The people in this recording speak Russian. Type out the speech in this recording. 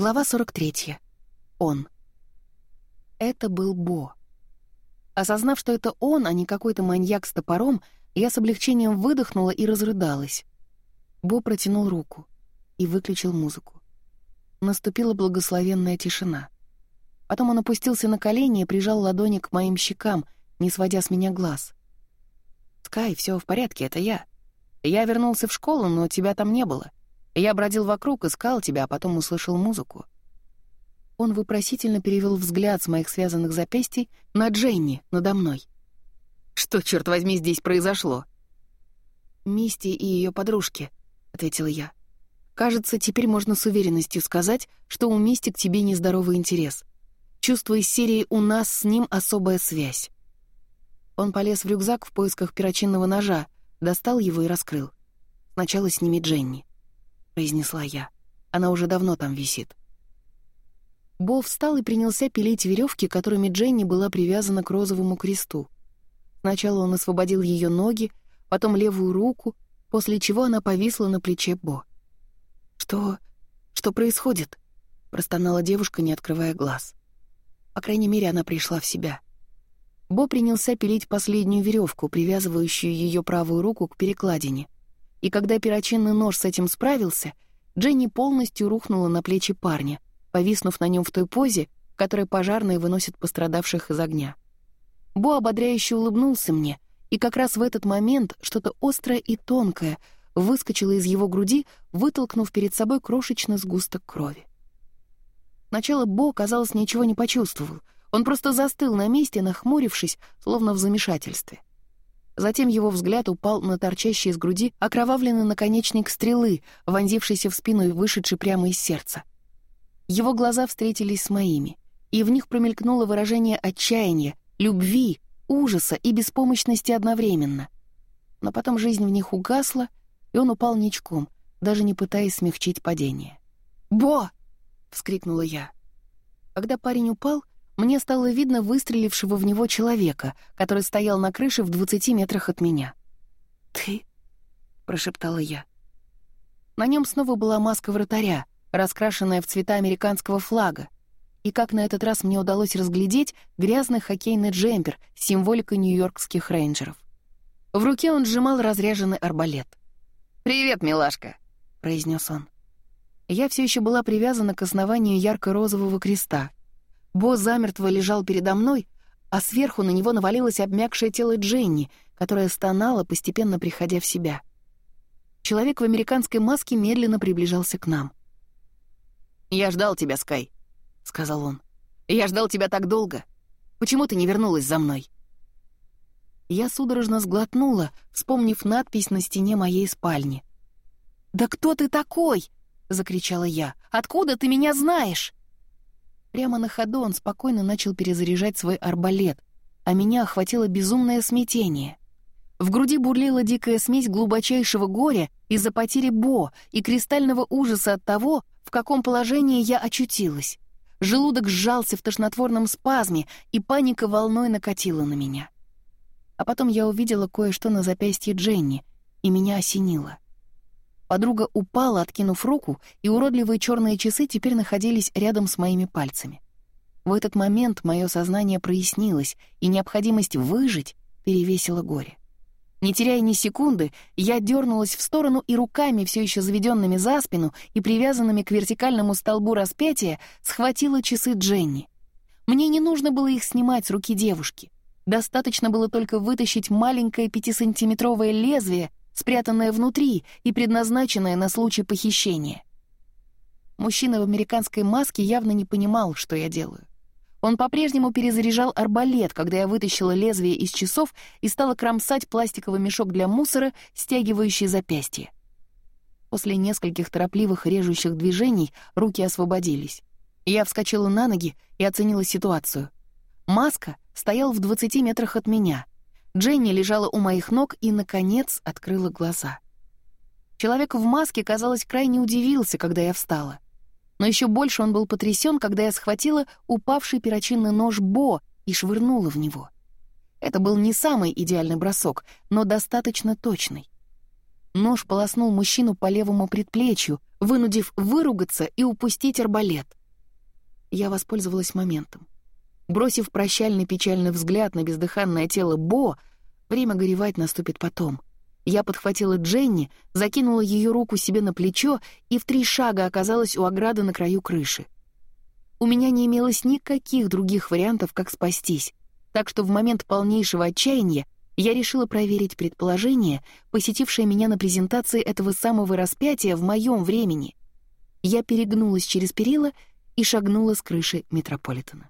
Глава 43. Он. Это был Бо. Осознав, что это он, а не какой-то маньяк с топором, я с облегчением выдохнула и разрыдалась. Бо протянул руку и выключил музыку. Наступила благословенная тишина. Потом он опустился на колени и прижал ладони к моим щекам, не сводя с меня глаз. «Скай, все в порядке, это я. Я вернулся в школу, но тебя там не было. Я бродил вокруг, искал тебя, а потом услышал музыку. Он вопросительно перевел взгляд с моих связанных запястий на Дженни, надо мной. «Что, черт возьми, здесь произошло?» «Мисти и ее подружки», — ответила я. «Кажется, теперь можно с уверенностью сказать, что у Мисти к тебе нездоровый интерес. Чувство из серии «У нас с ним особая связь». Он полез в рюкзак в поисках перочинного ножа, достал его и раскрыл. Сначала сними Дженни произнесла я. Она уже давно там висит. Бо встал и принялся пилить веревки, которыми Дженни была привязана к розовому кресту. Сначала он освободил ее ноги, потом левую руку, после чего она повисла на плече Бо. «Что... что происходит?» — простонала девушка, не открывая глаз. По крайней мере, она пришла в себя. Бо принялся пилить последнюю веревку, привязывающую ее правую руку к перекладине — и когда перочинный нож с этим справился, Дженни полностью рухнула на плечи парня, повиснув на нем в той позе, которой пожарные выносят пострадавших из огня. Бо ободряюще улыбнулся мне, и как раз в этот момент что-то острое и тонкое выскочило из его груди, вытолкнув перед собой крошечный сгусток крови. Сначала Бо, казалось, ничего не почувствовал. Он просто застыл на месте, нахмурившись, словно в замешательстве. Затем его взгляд упал на торчащий из груди окровавленный наконечник стрелы, вонзившийся в спину и вышедший прямо из сердца. Его глаза встретились с моими, и в них промелькнуло выражение отчаяния, любви, ужаса и беспомощности одновременно. Но потом жизнь в них угасла, и он упал ничком, даже не пытаясь смягчить падение. «Бо!» — вскрикнула я. Когда парень упал, мне стало видно выстрелившего в него человека, который стоял на крыше в 20 метрах от меня. «Ты?» — прошептала я. На нем снова была маска вратаря, раскрашенная в цвета американского флага, и как на этот раз мне удалось разглядеть грязный хоккейный джемпер с символикой нью-йоркских рейнджеров. В руке он сжимал разряженный арбалет. «Привет, милашка», — произнес он. Я все еще была привязана к основанию ярко-розового креста, Бо замертво лежал передо мной, а сверху на него навалилось обмякшее тело Дженни, которая стонала, постепенно приходя в себя. Человек в американской маске медленно приближался к нам. «Я ждал тебя, Скай», — сказал он. «Я ждал тебя так долго. Почему ты не вернулась за мной?» Я судорожно сглотнула, вспомнив надпись на стене моей спальни. «Да кто ты такой?» — закричала я. «Откуда ты меня знаешь?» Прямо на ходу он спокойно начал перезаряжать свой арбалет, а меня охватило безумное смятение. В груди бурлила дикая смесь глубочайшего горя из-за потери Бо и кристального ужаса от того, в каком положении я очутилась. Желудок сжался в тошнотворном спазме, и паника волной накатила на меня. А потом я увидела кое-что на запястье Дженни, и меня осенило — Подруга упала, откинув руку, и уродливые черные часы теперь находились рядом с моими пальцами. В этот момент мое сознание прояснилось, и необходимость выжить перевесила горе. Не теряя ни секунды, я дернулась в сторону и руками, все еще заведенными за спину и привязанными к вертикальному столбу распятия, схватила часы Дженни. Мне не нужно было их снимать с руки девушки. Достаточно было только вытащить маленькое пятисантиметровое лезвие спрятанная внутри и предназначенная на случай похищения. Мужчина в американской маске явно не понимал, что я делаю. Он по-прежнему перезаряжал арбалет, когда я вытащила лезвие из часов и стала кромсать пластиковый мешок для мусора, стягивающий запястье. После нескольких торопливых режущих движений руки освободились. Я вскочила на ноги и оценила ситуацию. Маска стоял в 20 метрах от меня — Дженни лежала у моих ног и, наконец, открыла глаза. Человек в маске, казалось, крайне удивился, когда я встала. Но еще больше он был потрясен, когда я схватила упавший перочинный нож Бо и швырнула в него. Это был не самый идеальный бросок, но достаточно точный. Нож полоснул мужчину по левому предплечью, вынудив выругаться и упустить арбалет. Я воспользовалась моментом. Бросив прощальный печальный взгляд на бездыханное тело Бо, время горевать наступит потом. Я подхватила Дженни, закинула ее руку себе на плечо и в три шага оказалась у ограды на краю крыши. У меня не имелось никаких других вариантов, как спастись, так что в момент полнейшего отчаяния я решила проверить предположение, посетившее меня на презентации этого самого распятия в моем времени. Я перегнулась через перила и шагнула с крыши метрополитена.